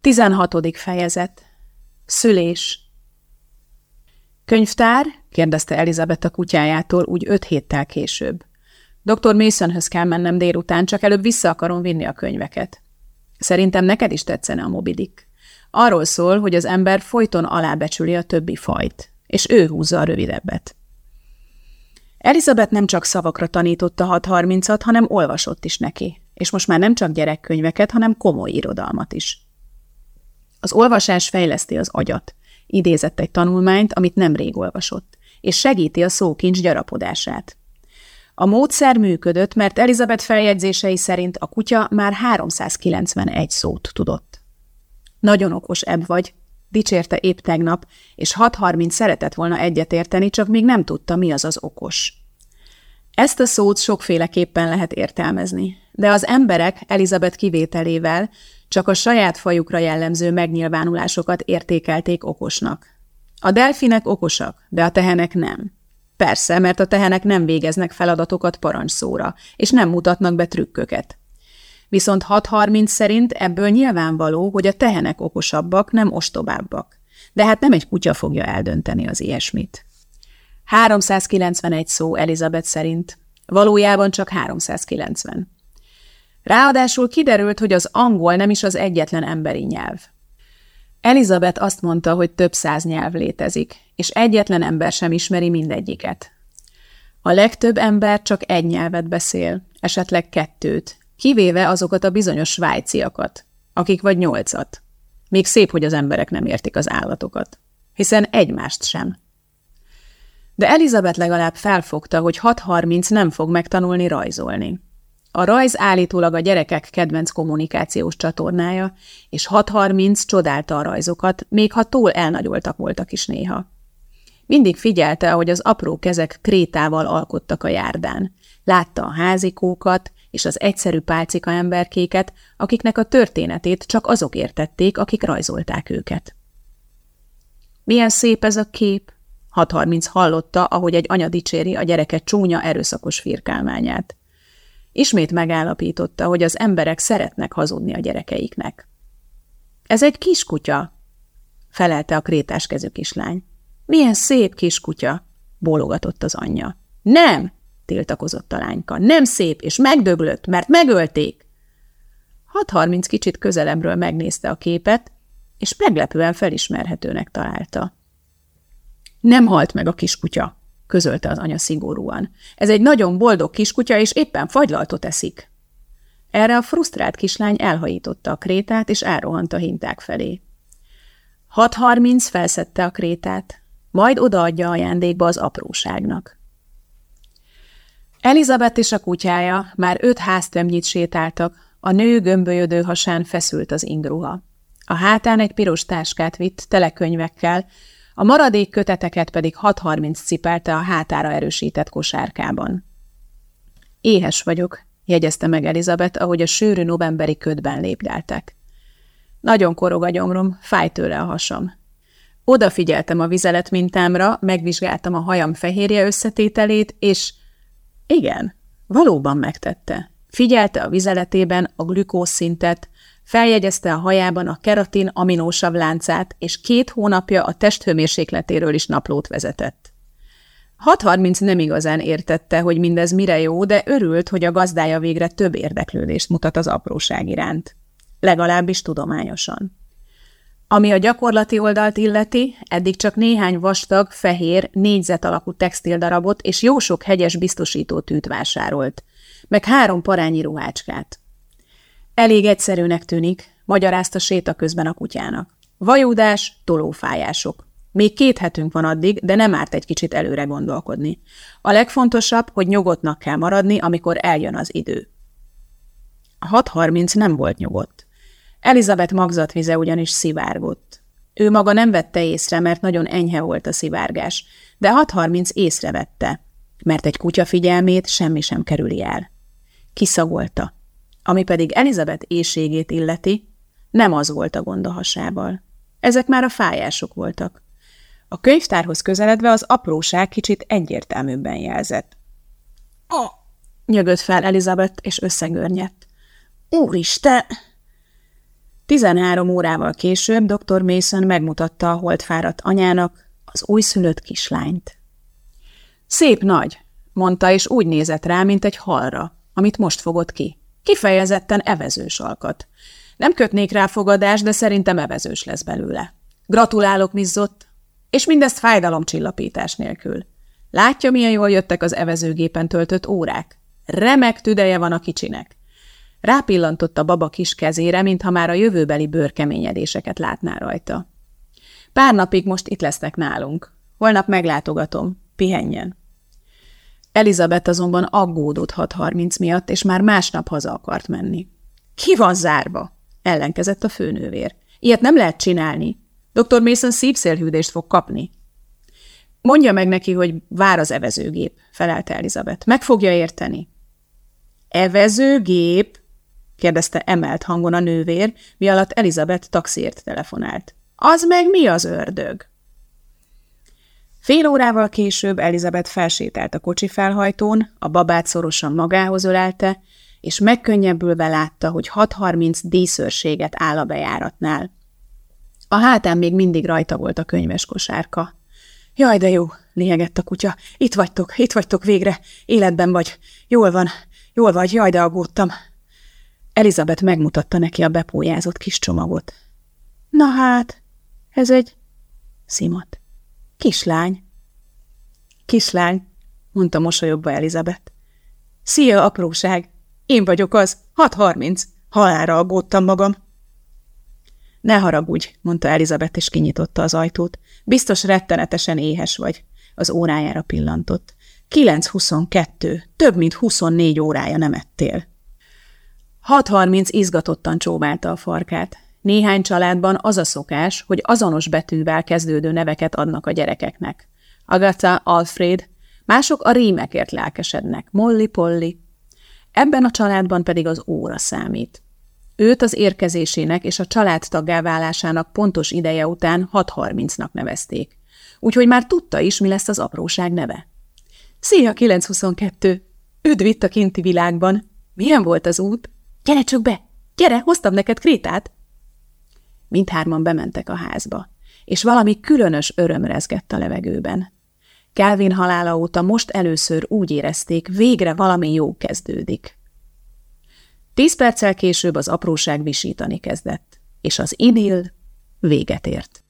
Tizenhatodik fejezet. Szülés. Könyvtár? kérdezte Elizabeth a kutyájától úgy öt héttel később. Dr. Masonhöz kell mennem délután, csak előbb vissza akarom vinni a könyveket. Szerintem neked is tetszene a mobidik. Arról szól, hogy az ember folyton alábecsüli a többi fajt, és ő húzza a rövidebbet. Elizabeth nem csak szavakra tanította 6.30-at, hanem olvasott is neki, és most már nem csak gyerekkönyveket, hanem komoly irodalmat is. Az olvasás fejleszti az agyat, idézett egy tanulmányt, amit nemrég olvasott, és segíti a szókincs gyarapodását. A módszer működött, mert Elizabeth feljegyzései szerint a kutya már 391 szót tudott. Nagyon okos ebb vagy, dicsérte épp tegnap, és 6.30 szeretett volna egyetérteni, csak még nem tudta, mi az az okos. Ezt a szót sokféleképpen lehet értelmezni, de az emberek Elizabeth kivételével csak a saját fajukra jellemző megnyilvánulásokat értékelték okosnak. A delfinek okosak, de a tehenek nem. Persze, mert a tehenek nem végeznek feladatokat parancsszóra, és nem mutatnak be trükköket. Viszont 6.30 szerint ebből nyilvánvaló, hogy a tehenek okosabbak, nem ostobábbak. De hát nem egy kutya fogja eldönteni az ilyesmit. 391 szó Elizabeth szerint. Valójában csak 390. Ráadásul kiderült, hogy az angol nem is az egyetlen emberi nyelv. Elizabeth azt mondta, hogy több száz nyelv létezik, és egyetlen ember sem ismeri mindegyiket. A legtöbb ember csak egy nyelvet beszél, esetleg kettőt, kivéve azokat a bizonyos svájciakat, akik vagy nyolcat. Még szép, hogy az emberek nem értik az állatokat, hiszen egymást sem. De Elizabeth legalább felfogta, hogy 6.30 nem fog megtanulni rajzolni. A rajz állítólag a gyerekek kedvenc kommunikációs csatornája, és 6.30 csodálta a rajzokat, még ha túl elnagyoltak voltak is néha. Mindig figyelte, ahogy az apró kezek krétával alkottak a járdán. Látta a házikókat és az egyszerű pálcika emberkéket, akiknek a történetét csak azok értették, akik rajzolták őket. Milyen szép ez a kép! 6.30 hallotta, ahogy egy anya dicséri a gyereke csúnya, erőszakos firkálmányát. Ismét megállapította, hogy az emberek szeretnek hazudni a gyerekeiknek. Ez egy kiskutya, felelte a krétás kezű kislány. Milyen szép kiskutya, bólogatott az anyja. Nem, tiltakozott a lányka. Nem szép, és megdöglött, mert megölték. 6.30 kicsit közelebbről megnézte a képet, és meglepően felismerhetőnek találta. Nem halt meg a kiskutya, közölte az anya szigorúan. Ez egy nagyon boldog kiskutya, és éppen fagylaltot eszik. Erre a frusztrált kislány elhajította a krétát, és elrohant a hinták felé. 6.30 felszette a krétát, majd odaadja ajándékba az apróságnak. Elizabeth és a kutyája már öt háztömnyit sétáltak, a nő gömbölyödő hasán feszült az ingruha. A hátán egy piros táskát vitt telekönyvekkel, a maradék köteteket pedig 6.30 cipelte a hátára erősített kosárkában. Éhes vagyok, jegyezte meg Elizabeth, ahogy a sűrű novemberi ködben lépdeltek. Nagyon korog a gyomrom, fáj tőle a hasam. Odafigyeltem a vizelet mintámra, megvizsgáltam a hajam fehérje összetételét, és igen, valóban megtette. Figyelte a vizeletében a glükózszintet, Feljegyezte a hajában a keratin aminósav láncát, és két hónapja a testhőmérsékletéről is naplót vezetett. 6.30 nem igazán értette, hogy mindez mire jó, de örült, hogy a gazdája végre több érdeklődést mutat az apróság iránt. Legalábbis tudományosan. Ami a gyakorlati oldalt illeti, eddig csak néhány vastag, fehér, négyzet alakú textildarabot és jó sok hegyes biztosító tűt vásárolt, meg három parányi ruhácskát. Elég egyszerűnek tűnik, magyarázta séta közben a kutyának. Vajúdás, tolófájások. Még két hetünk van addig, de nem árt egy kicsit előre gondolkodni. A legfontosabb, hogy nyugodtnak kell maradni, amikor eljön az idő. A 6.30 nem volt nyugodt. Elizabeth magzatvize ugyanis szivárgott. Ő maga nem vette észre, mert nagyon enyhe volt a szivárgás, de 6.30 észrevette, mert egy kutya figyelmét semmi sem kerüli el. Kiszagolta. Ami pedig Elizabeth éjségét illeti, nem az volt a gond a hasával. Ezek már a fájások voltak. A könyvtárhoz közeledve az apróság kicsit egyértelműbben jelzett. A! Nyögött fel Elizabeth, és összegörnyedt. Úristen! Tizenhárom órával később dr. Mason megmutatta a holdfáradt anyának az újszülött kislányt. Szép nagy, mondta, és úgy nézett rá, mint egy halra, amit most fogott ki. Kifejezetten evezős alkat. Nem kötnék rá fogadást, de szerintem evezős lesz belőle. Gratulálok, Mizzott, és mindezt fájdalomcsillapítás nélkül. Látja, milyen jól jöttek az evezőgépen töltött órák? Remek tüdeje van a kicsinek. Rápillantott a baba kis kezére, mintha már a jövőbeli bőrkeményedéseket látná rajta. Pár napig most itt lesznek nálunk. Holnap meglátogatom. Pihenjen. Elizabeth azonban aggódott 6.30 miatt, és már másnap haza akart menni. Ki van zárva? ellenkezett a főnővér. Ilyet nem lehet csinálni. Dr. Mason szívszélhűdést fog kapni. Mondja meg neki, hogy vár az evezőgép, felelte Elizabeth. Meg fogja érteni. Evezőgép? kérdezte emelt hangon a nővér, mi alatt Elizabeth taxiért telefonált. Az meg mi az ördög? Fél órával később Elizabeth felsétált a kocsi felhajtón, a babát szorosan magához ölelte, és megkönnyebbülve látta, hogy 6.30 díszőrséget áll a bejáratnál. A hátán még mindig rajta volt a könyves kosárka. Jaj, de jó, léhegett a kutya. Itt vagytok, itt vagytok végre. Életben vagy. Jól van, jól vagy, jaj, de aggódtam. Elizabeth megmutatta neki a bepójázott kis csomagot. Na hát, ez egy szimat. Kislány. Kislány, mondta mosolyogva Elizabeth. Szia, apróság! Én vagyok az, 6.30. Halára aggódtam magam. Ne haragudj, mondta Elizabeth, és kinyitotta az ajtót. Biztos rettenetesen éhes vagy. Az órájára pillantott. 9.22. Több mint 24 órája nem ettél. 6.30 izgatottan csóválta a farkát. Néhány családban az a szokás, hogy azonos betűvel kezdődő neveket adnak a gyerekeknek. Agatha, Alfred, mások a rímekért lelkesednek, Molly, Polly. Ebben a családban pedig az óra számít. Őt az érkezésének és a családtaggá válásának pontos ideje után 6.30-nak nevezték. Úgyhogy már tudta is, mi lesz az apróság neve. Szia, 922! Üdv itt a kinti világban! Milyen volt az út? Gyere csak be! Gyere, hoztam neked krétát! Mindhárman bementek a házba, és valami különös öröm rezgett a levegőben. Kelvin halála óta most először úgy érezték, végre valami jó kezdődik. Tíz perccel később az apróság visítani kezdett, és az idill véget ért.